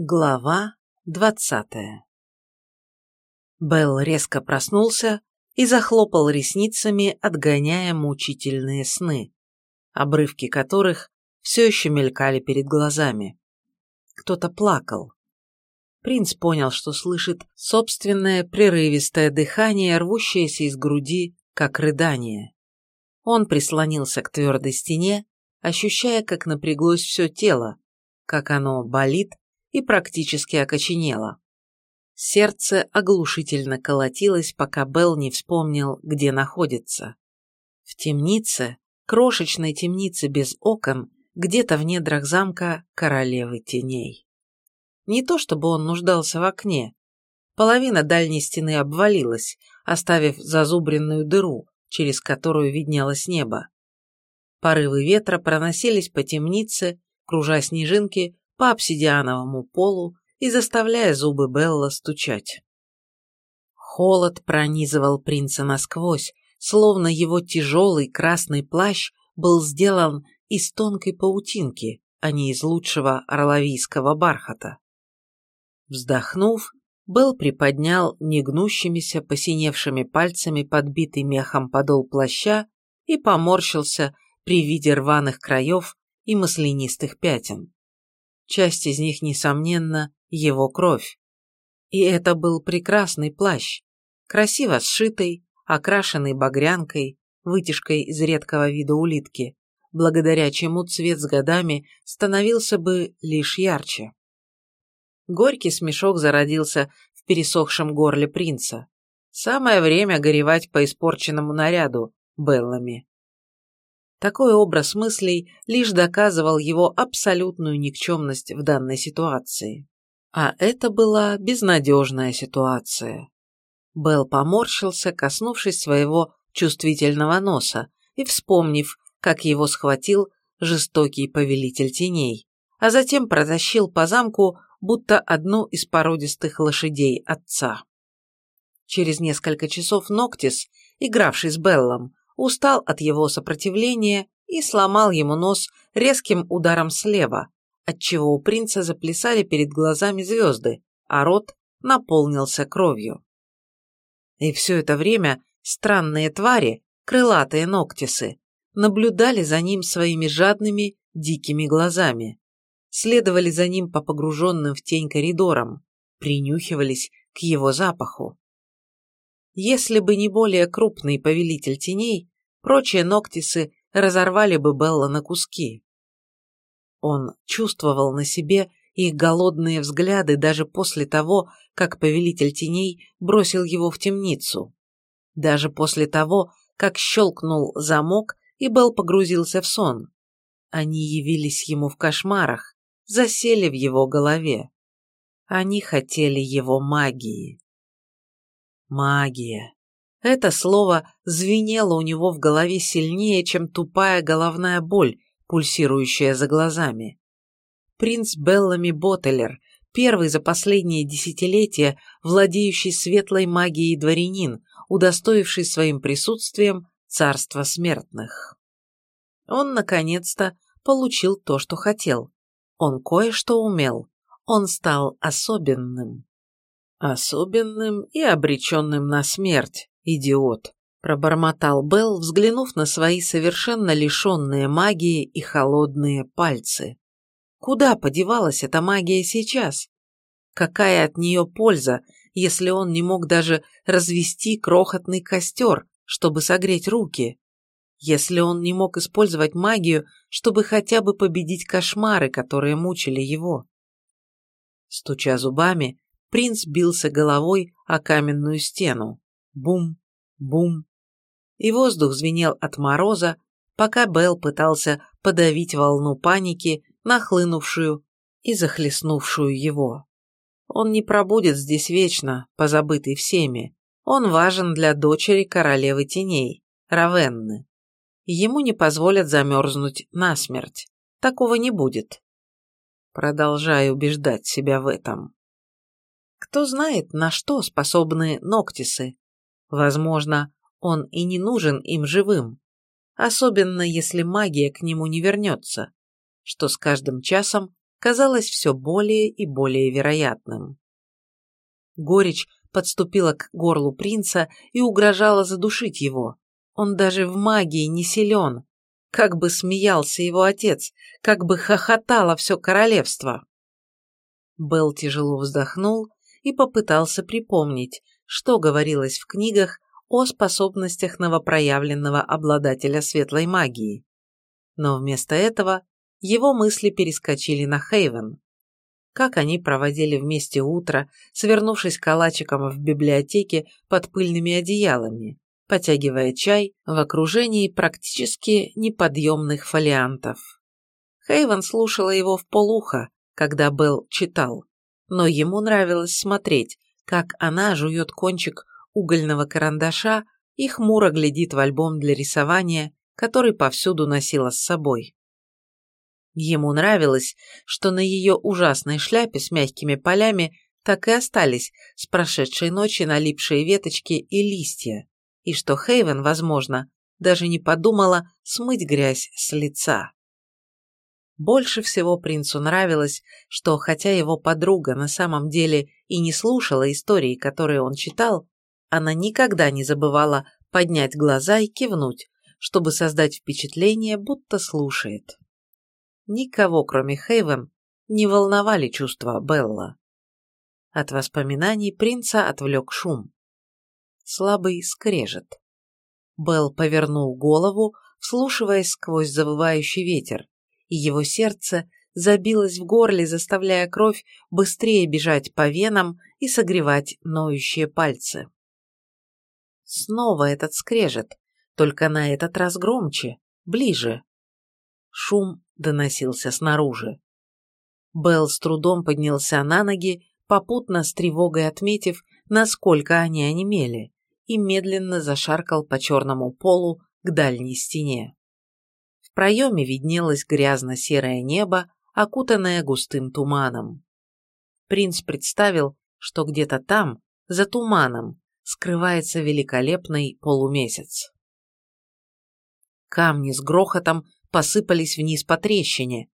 Глава двадцатая Белл резко проснулся и захлопал ресницами, отгоняя мучительные сны, обрывки которых все еще мелькали перед глазами. Кто-то плакал. Принц понял, что слышит собственное прерывистое дыхание, рвущееся из груди, как рыдание. Он прислонился к твердой стене, ощущая, как напряглось все тело, как оно болит и практически окоченело. Сердце оглушительно колотилось, пока Белл не вспомнил, где находится. В темнице, крошечной темнице без окон, где-то в недрах замка королевы теней. Не то чтобы он нуждался в окне. Половина дальней стены обвалилась, оставив зазубренную дыру, через которую виднелось небо. Порывы ветра проносились по темнице, кружа снежинки по обсидиановому полу и заставляя зубы Белла стучать. Холод пронизывал принца насквозь, словно его тяжелый красный плащ был сделан из тонкой паутинки, а не из лучшего орловийского бархата. Вздохнув, Белл приподнял негнущимися, посиневшими пальцами подбитый мехом подол плаща и поморщился при виде рваных краев и маслянистых пятен. Часть из них, несомненно, его кровь. И это был прекрасный плащ, красиво сшитый, окрашенный багрянкой, вытяжкой из редкого вида улитки, благодаря чему цвет с годами становился бы лишь ярче. Горький смешок зародился в пересохшем горле принца. Самое время горевать по испорченному наряду Беллами. Такой образ мыслей лишь доказывал его абсолютную никчемность в данной ситуации. А это была безнадежная ситуация. Белл поморщился, коснувшись своего чувствительного носа и вспомнив, как его схватил жестокий повелитель теней, а затем протащил по замку будто одну из породистых лошадей отца. Через несколько часов Ноктис, игравший с Беллом, устал от его сопротивления и сломал ему нос резким ударом слева, отчего у принца заплясали перед глазами звезды, а рот наполнился кровью. И все это время странные твари, крылатые ноктисы, наблюдали за ним своими жадными, дикими глазами, следовали за ним по погруженным в тень коридорам, принюхивались к его запаху. Если бы не более крупный повелитель теней, прочие Ноктисы разорвали бы Белла на куски. Он чувствовал на себе их голодные взгляды даже после того, как повелитель теней бросил его в темницу. Даже после того, как щелкнул замок и Белл погрузился в сон. Они явились ему в кошмарах, засели в его голове. Они хотели его магии. Магия. Это слово звенело у него в голове сильнее, чем тупая головная боль, пульсирующая за глазами. Принц Беллами Боттелер, первый за последние десятилетия владеющий светлой магией дворянин, удостоивший своим присутствием царства смертных. Он, наконец-то, получил то, что хотел. Он кое-что умел. Он стал особенным. «Особенным и обреченным на смерть, идиот», – пробормотал Белл, взглянув на свои совершенно лишенные магии и холодные пальцы. Куда подевалась эта магия сейчас? Какая от нее польза, если он не мог даже развести крохотный костер, чтобы согреть руки? Если он не мог использовать магию, чтобы хотя бы победить кошмары, которые мучили его? Стуча зубами, принц бился головой о каменную стену. Бум, бум. И воздух звенел от мороза, пока Белл пытался подавить волну паники, нахлынувшую и захлестнувшую его. Он не пробудет здесь вечно, позабытый всеми. Он важен для дочери королевы теней, Равенны. Ему не позволят замерзнуть насмерть. Такого не будет. Продолжаю убеждать себя в этом. Кто знает, на что способны Ноктисы. Возможно, он и не нужен им живым. Особенно, если магия к нему не вернется, что с каждым часом казалось все более и более вероятным. Горечь подступила к горлу принца и угрожала задушить его. Он даже в магии не силен. Как бы смеялся его отец, как бы хохотало все королевство. Белл тяжело вздохнул и попытался припомнить, что говорилось в книгах о способностях новопроявленного обладателя светлой магии. Но вместо этого его мысли перескочили на Хейвен. Как они проводили вместе утро, свернувшись калачиком в библиотеке под пыльными одеялами, потягивая чай в окружении практически неподъемных фолиантов. Хейвен слушала его в полуха, когда Белл читал, но ему нравилось смотреть, как она жует кончик угольного карандаша и хмуро глядит в альбом для рисования, который повсюду носила с собой. Ему нравилось, что на ее ужасной шляпе с мягкими полями так и остались с прошедшей ночи налипшие веточки и листья, и что Хейвен, возможно, даже не подумала смыть грязь с лица. Больше всего принцу нравилось, что хотя его подруга на самом деле и не слушала истории, которые он читал, она никогда не забывала поднять глаза и кивнуть, чтобы создать впечатление, будто слушает. Никого, кроме Хейвен, не волновали чувства Белла. От воспоминаний принца отвлек шум. Слабый скрежет. Белл повернул голову, вслушиваясь сквозь завывающий ветер, и его сердце забилось в горле, заставляя кровь быстрее бежать по венам и согревать ноющие пальцы. Снова этот скрежет, только на этот раз громче, ближе. Шум доносился снаружи. Белл с трудом поднялся на ноги, попутно с тревогой отметив, насколько они онемели, и медленно зашаркал по черному полу к дальней стене. Проеме виднелось грязно-серое небо, окутанное густым туманом. Принц представил, что где-то там, за туманом, скрывается великолепный полумесяц. Камни с грохотом посыпались вниз по трещине,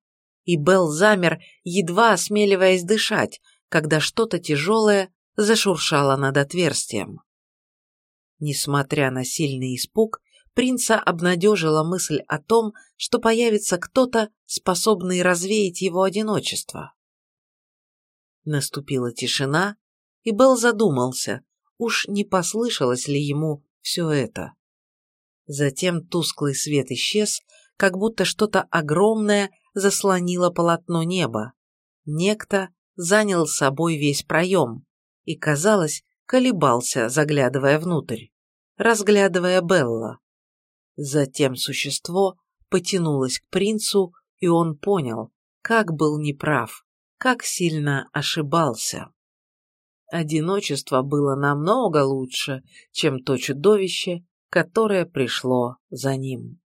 и Белл замер, едва осмеливаясь дышать, когда что-то тяжелое зашуршало над отверстием. Несмотря на сильный испуг, принца обнадежила мысль о том, что появится кто-то, способный развеять его одиночество. Наступила тишина, и Белл задумался, Уж не послышалось ли ему все это? Затем тусклый свет исчез, как будто что-то огромное заслонило полотно неба. Некто занял собой весь проем и, казалось, колебался, заглядывая внутрь, разглядывая Белла. Затем существо потянулось к принцу, и он понял, как был неправ, как сильно ошибался. Одиночество было намного лучше, чем то чудовище, которое пришло за ним.